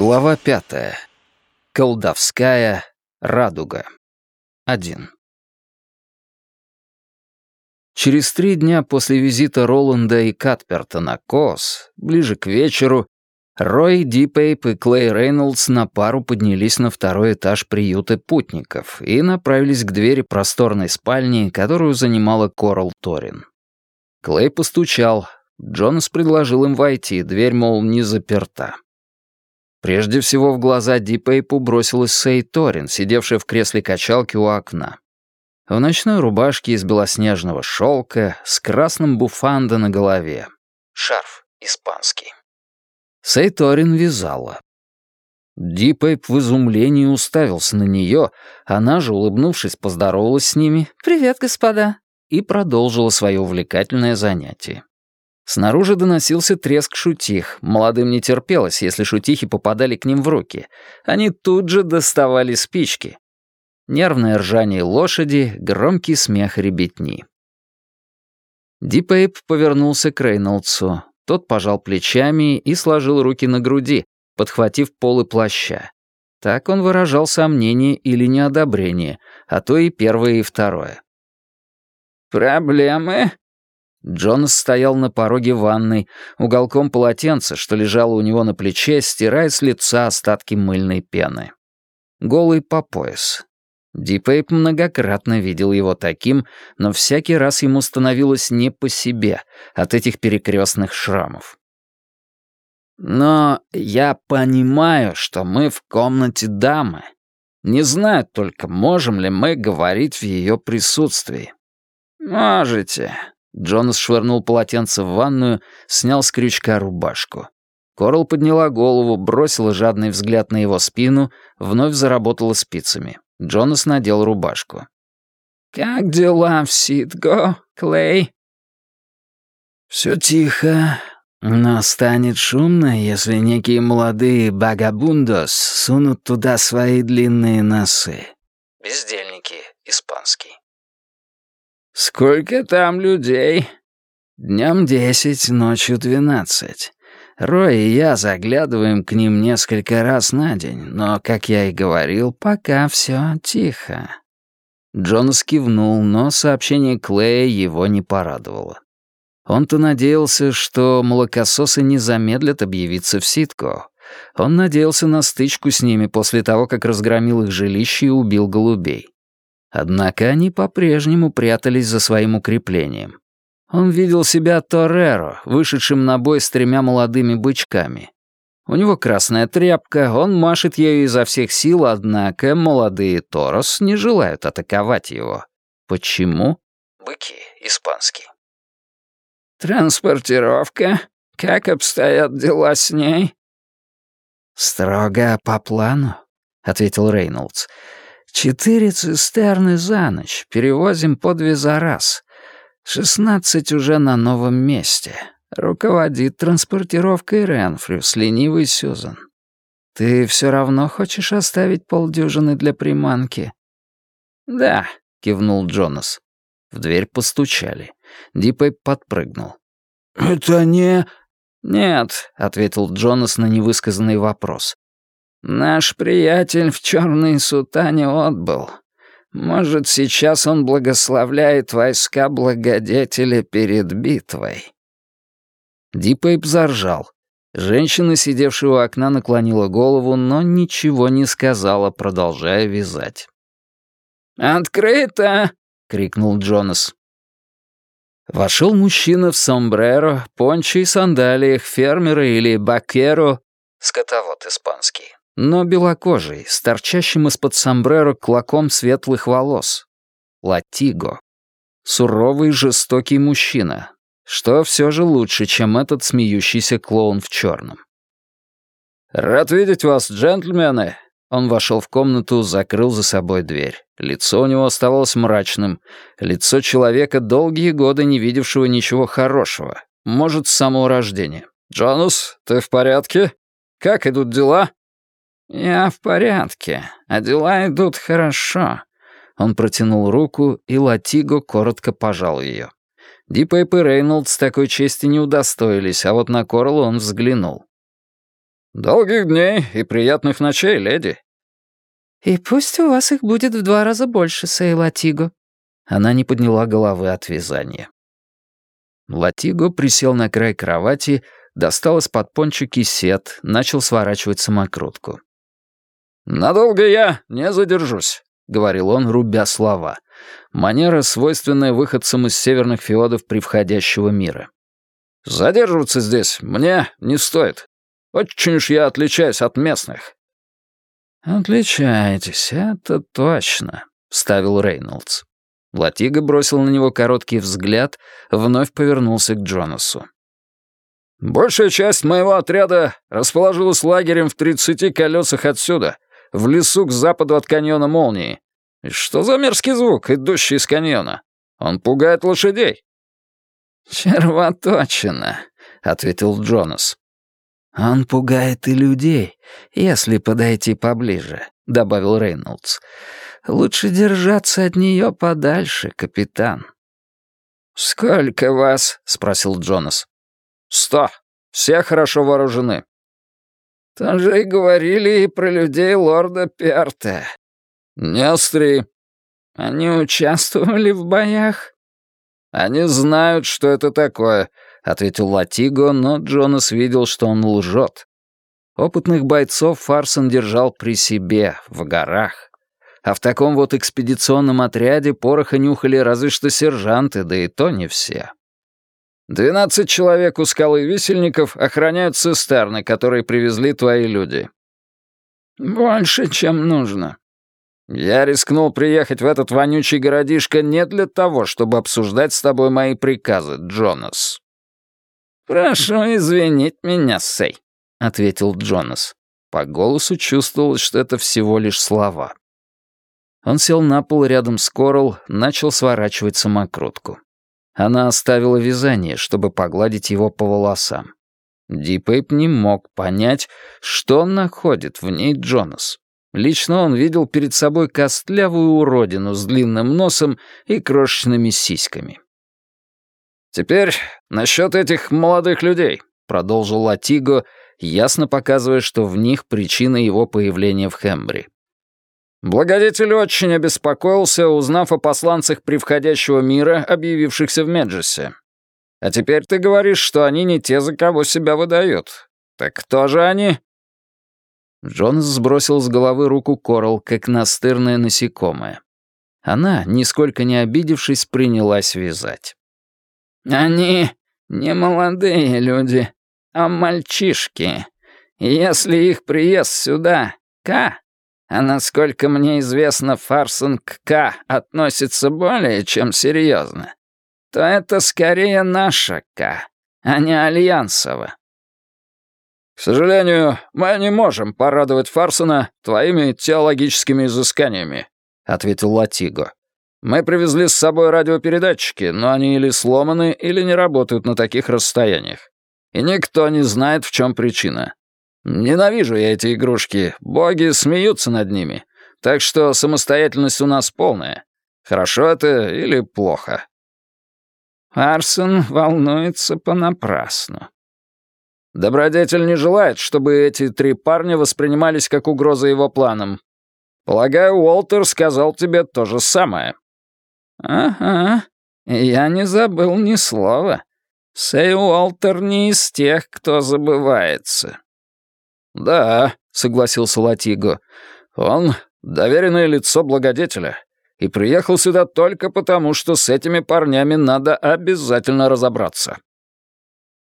Глава пятая. Колдовская радуга. Один. Через три дня после визита Роланда и Катперта на Кос, ближе к вечеру, Рой, Дипейп и Клей Рейнольдс на пару поднялись на второй этаж приюта путников и направились к двери просторной спальни, которую занимала Корал Торин. Клей постучал. Джонас предложил им войти, дверь, мол, не заперта. Прежде всего в глаза Дипейпу бросилась Сей Торин, сидевшая в кресле качалки у окна. В ночной рубашке из белоснежного шелка с красным буфандо на голове. Шарф испанский. Сей Торин вязала. Дипейп в изумлении уставился на нее, она же, улыбнувшись, поздоровалась с ними «Привет, господа!» и продолжила свое увлекательное занятие. Снаружи доносился треск шутих. Молодым не терпелось, если шутихи попадали к ним в руки. Они тут же доставали спички. Нервное ржание лошади, громкий смех ребятни. Дипейп повернулся к Рейнольдсу. Тот пожал плечами и сложил руки на груди, подхватив полы плаща. Так он выражал сомнение или неодобрение, а то и первое и второе. «Проблемы?» Джонас стоял на пороге ванной, уголком полотенца, что лежало у него на плече, стирая с лица остатки мыльной пены. Голый по пояс. Дипейп многократно видел его таким, но всякий раз ему становилось не по себе от этих перекрестных шрамов. «Но я понимаю, что мы в комнате дамы. Не знаю только, можем ли мы говорить в ее присутствии». «Можете», Джонас швырнул полотенце в ванную, снял с крючка рубашку. Корл подняла голову, бросила жадный взгляд на его спину, вновь заработала спицами. Джонас надел рубашку. «Как дела в Ситго, Клей?» «Все тихо, но станет шумно, если некие молодые багабундос сунут туда свои длинные носы». «Бездельники, испанский». «Сколько там людей?» «Днем десять, ночью двенадцать. Рой и я заглядываем к ним несколько раз на день, но, как я и говорил, пока все тихо». Джонас кивнул, но сообщение Клея его не порадовало. Он-то надеялся, что молокососы не замедлят объявиться в Ситко. Он надеялся на стычку с ними после того, как разгромил их жилище и убил голубей. Однако они по-прежнему прятались за своим укреплением. Он видел себя Тореро, вышедшим на бой с тремя молодыми бычками. У него красная тряпка, он машет ею изо всех сил, однако молодые Торос не желают атаковать его. Почему? Быки, испанский. «Транспортировка? Как обстоят дела с ней?» «Строго по плану», — ответил Рейнольдс. Четыре цистерны за ночь, перевозим по две за раз. Шестнадцать уже на новом месте. Руководит транспортировкой Ренфрюс, ленивый Сюзан. Ты все равно хочешь оставить полдюжины для приманки? Да, кивнул Джонас. В дверь постучали. Диппей подпрыгнул. «Это не...» «Нет», — ответил Джонас на невысказанный вопрос. Наш приятель в черной сутане отбыл. Может, сейчас он благословляет войска благодетеля перед битвой». Дипейп заржал. Женщина, сидевшая у окна, наклонила голову, но ничего не сказала, продолжая вязать. «Открыто!» — крикнул Джонас. Вошел мужчина в сомбреро, пончо и сандалиях, фермера или бакеро, скотовод испанский, но белокожий, с торчащим из-под сомбреро клоком светлых волос. Латиго. Суровый, жестокий мужчина, что все же лучше, чем этот смеющийся клоун в черном. «Рад видеть вас, джентльмены!» Он вошел в комнату, закрыл за собой дверь. Лицо у него оставалось мрачным. Лицо человека, долгие годы не видевшего ничего хорошего. Может, с самого рождения. «Джонус, ты в порядке? Как идут дела?» «Я в порядке, а дела идут хорошо». Он протянул руку, и Латиго коротко пожал ее. Дипейп и Рейнольдс такой чести не удостоились, а вот на Корл он взглянул. «Долгих дней и приятных ночей, леди». «И пусть у вас их будет в два раза больше, Сей Латиго». Она не подняла головы от вязания. Латиго присел на край кровати, достал из-под пончики сет, начал сворачивать самокрутку. «Надолго я не задержусь», — говорил он, рубя слова. Манера, свойственная выходцам из северных феодов превходящего мира. «Задерживаться здесь мне не стоит. Очень уж я отличаюсь от местных». «Отличаетесь, это точно», — вставил Рейнольдс. Латига бросил на него короткий взгляд, вновь повернулся к Джонасу. «Большая часть моего отряда расположилась лагерем в тридцати колесах отсюда, в лесу к западу от каньона Молнии. Что за мерзкий звук, идущий из каньона? Он пугает лошадей». «Червоточина», — ответил Джонас. «Он пугает и людей, если подойти поближе», — добавил Рейнольдс. «Лучше держаться от нее подальше, капитан». «Сколько вас?» — спросил Джонас. «Сто. Все хорошо вооружены». «То же и говорили и про людей лорда Перта». «Не остри». «Они участвовали в боях?» «Они знают, что это такое», — ответил Латиго, но Джонас видел, что он лжет. Опытных бойцов Фарсон держал при себе, в горах. А в таком вот экспедиционном отряде пороха нюхали разве что сержанты, да и то не все. «Двенадцать человек у скалы висельников охраняют цистерны, которые привезли твои люди». «Больше, чем нужно». «Я рискнул приехать в этот вонючий городишко не для того, чтобы обсуждать с тобой мои приказы, Джонас». «Прошу извинить меня, Сей», — ответил Джонас. По голосу чувствовалось, что это всего лишь слова. Он сел на пол рядом с Корал, начал сворачивать самокрутку. Она оставила вязание, чтобы погладить его по волосам. Дипейп не мог понять, что находит в ней Джонас. Лично он видел перед собой костлявую уродину с длинным носом и крошечными сиськами. «Теперь насчет этих молодых людей», — продолжил Латиго, ясно показывая, что в них причина его появления в Хембри. «Благодетель очень обеспокоился, узнав о посланцах превходящего мира, объявившихся в Меджесе. А теперь ты говоришь, что они не те, за кого себя выдают. Так кто же они?» Джонс сбросил с головы руку Корал, как настырное насекомое. Она, нисколько не обидевшись, принялась вязать. Они не молодые люди, а мальчишки. Если их приезд сюда — К, а насколько мне известно, Фарсон к К относится более чем серьезно, то это скорее наша К, а не Альянсова. «К сожалению, мы не можем порадовать Фарсона твоими теологическими изысканиями», — ответил Латиго. Мы привезли с собой радиопередатчики, но они или сломаны, или не работают на таких расстояниях. И никто не знает, в чем причина. Ненавижу я эти игрушки, боги смеются над ними, так что самостоятельность у нас полная. Хорошо это или плохо?» Арсон волнуется понапрасну. Добродетель не желает, чтобы эти три парня воспринимались как угроза его планам. Полагаю, Уолтер сказал тебе то же самое. «Ага, я не забыл ни слова. Сэй Уолтер не из тех, кто забывается». «Да», — согласился Латиго, — «он доверенное лицо благодетеля и приехал сюда только потому, что с этими парнями надо обязательно разобраться».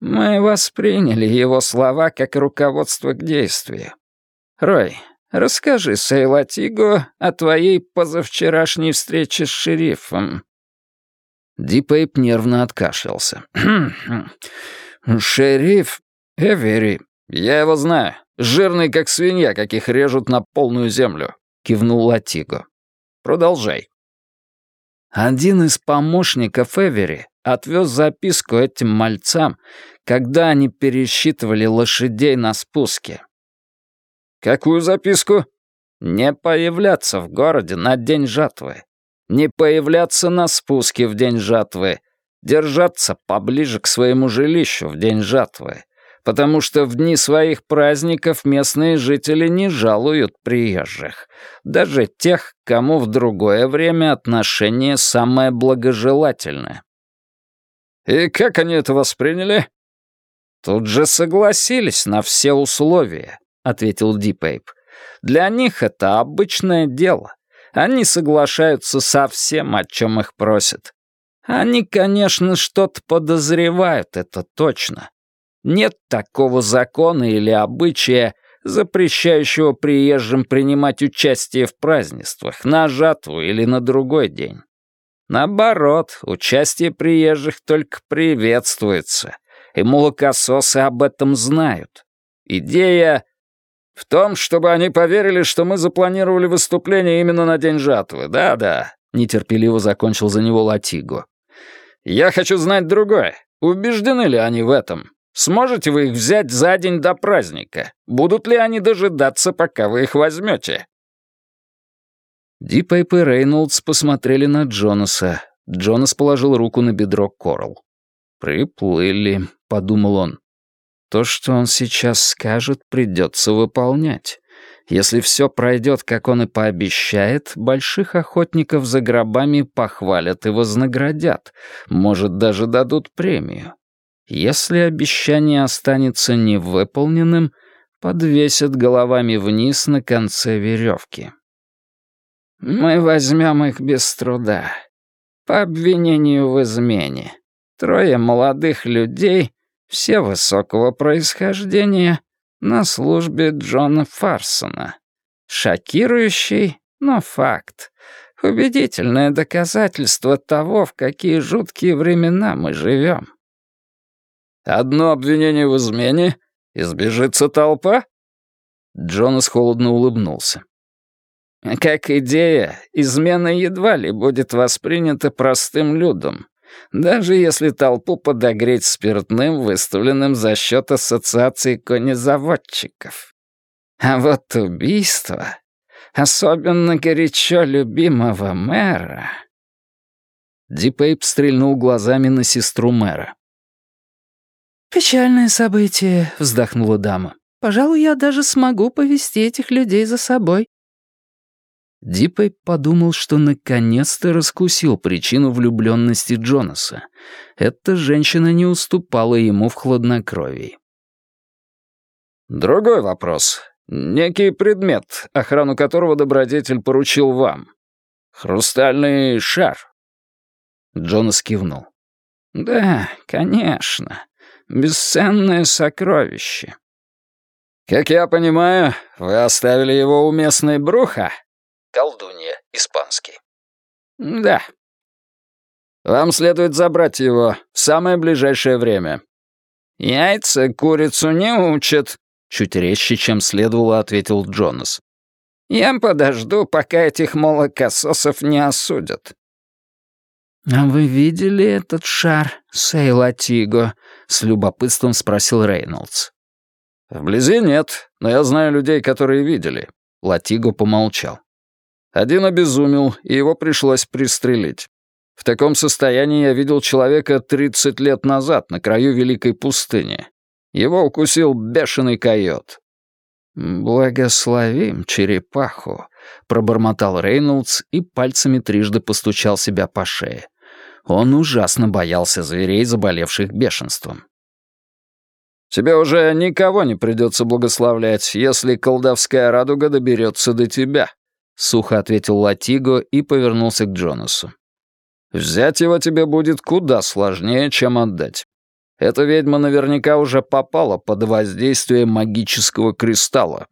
«Мы восприняли его слова как руководство к действию. Рой, Расскажи, Сейлатиго, о твоей позавчерашней встрече с шерифом». Дипейп нервно откашлялся. «Шериф Эвери, «Я его знаю. Жирный, как свинья, каких режут на полную землю», — кивнул Латиго. «Продолжай». Один из помощников Эвери отвез записку этим мальцам, когда они пересчитывали лошадей на спуске. «Какую записку?» «Не появляться в городе на день жатвы. Не появляться на спуске в день жатвы. Держаться поближе к своему жилищу в день жатвы. Потому что в дни своих праздников местные жители не жалуют приезжих. Даже тех, кому в другое время отношение самое благожелательное». «И как они это восприняли?» «Тут же согласились на все условия», — ответил Дипейп. «Для них это обычное дело. Они соглашаются со всем, о чем их просят. Они, конечно, что-то подозревают, это точно. Нет такого закона или обычая, запрещающего приезжим принимать участие в празднествах, на жатву или на другой день. Наоборот, участие приезжих только приветствуется, и молокососы об этом знают. Идея в том, чтобы они поверили, что мы запланировали выступление именно на день жатвы. Да-да, нетерпеливо закончил за него Латиго. Я хочу знать другое. Убеждены ли они в этом? Сможете вы их взять за день до праздника? Будут ли они дожидаться, пока вы их возьмете? Дипейп и Рейнольдс посмотрели на Джонаса. Джонас положил руку на бедро Корл. «Приплыли», — подумал он. То, что он сейчас скажет, придется выполнять. Если все пройдет, как он и пообещает, больших охотников за гробами похвалят и вознаградят, может, даже дадут премию. Если обещание останется невыполненным, подвесят головами вниз на конце веревки. «Мы возьмем их без труда. По обвинению в измене. Трое молодых людей — все высокого происхождения, на службе Джона Фарсона. Шокирующий, но факт. Убедительное доказательство того, в какие жуткие времена мы живем. «Одно обвинение в измене? Избежится толпа?» Джонас холодно улыбнулся. «Как идея, измена едва ли будет воспринята простым людом даже если толпу подогреть спиртным, выставленным за счет ассоциации конезаводчиков. А вот убийство, особенно горячо любимого мэра... Дипейп стрельнул глазами на сестру мэра. «Печальное событие», — вздохнула дама. «Пожалуй, я даже смогу повести этих людей за собой». Диппей подумал, что наконец-то раскусил причину влюбленности Джонаса. Эта женщина не уступала ему в хладнокровии. «Другой вопрос. Некий предмет, охрану которого добродетель поручил вам. Хрустальный шар». Джонас кивнул. «Да, конечно. Бесценное сокровище». «Как я понимаю, вы оставили его у местной бруха?» Колдунья, испанский. Да. Вам следует забрать его в самое ближайшее время. Яйца курицу не учат, чуть резче, чем следовало, ответил Джонас. Я подожду, пока этих молокососов не осудят. «А вы видели этот шар, Сейла Тиго?» — с любопытством спросил Рейнольдс. «Вблизи нет, но я знаю людей, которые видели». Латиго помолчал. Один обезумел, и его пришлось пристрелить. В таком состоянии я видел человека 30 лет назад на краю Великой пустыни. Его укусил бешеный койот. «Благословим черепаху», — пробормотал Рейнольдс и пальцами трижды постучал себя по шее. Он ужасно боялся зверей, заболевших бешенством. «Тебе уже никого не придется благословлять, если колдовская радуга доберется до тебя», — сухо ответил Латиго и повернулся к Джонасу. «Взять его тебе будет куда сложнее, чем отдать. Эта ведьма наверняка уже попала под воздействие магического кристалла».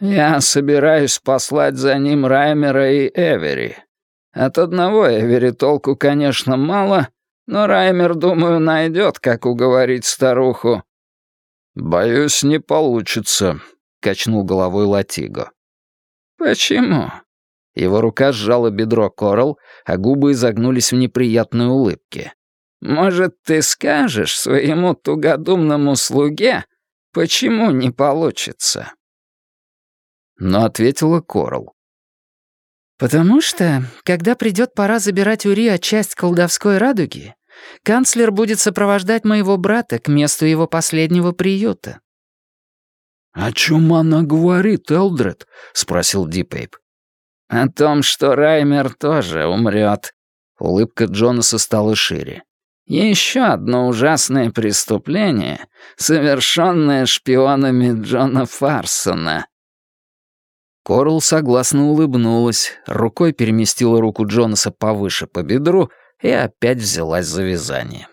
«Я собираюсь послать за ним Раймера и Эвери. От одного Эвери толку, конечно, мало, но Раймер, думаю, найдет, как уговорить старуху». «Боюсь, не получится», — качнул головой Латиго. «Почему?» Его рука сжала бедро Корал, а губы изогнулись в неприятной улыбке. «Может, ты скажешь своему тугодумному слуге, почему не получится?» Но ответила Корал. «Потому что, когда придет пора забирать у Риа часть колдовской радуги, канцлер будет сопровождать моего брата к месту его последнего приюта». «О чем она говорит, Элдред?» — спросил Дипейп. «О том, что Раймер тоже умрет». Улыбка Джонаса стала шире. Еще одно ужасное преступление, совершенное шпионами Джона Фарсона. Корл согласно улыбнулась, рукой переместила руку Джонаса повыше по бедру и опять взялась за вязание.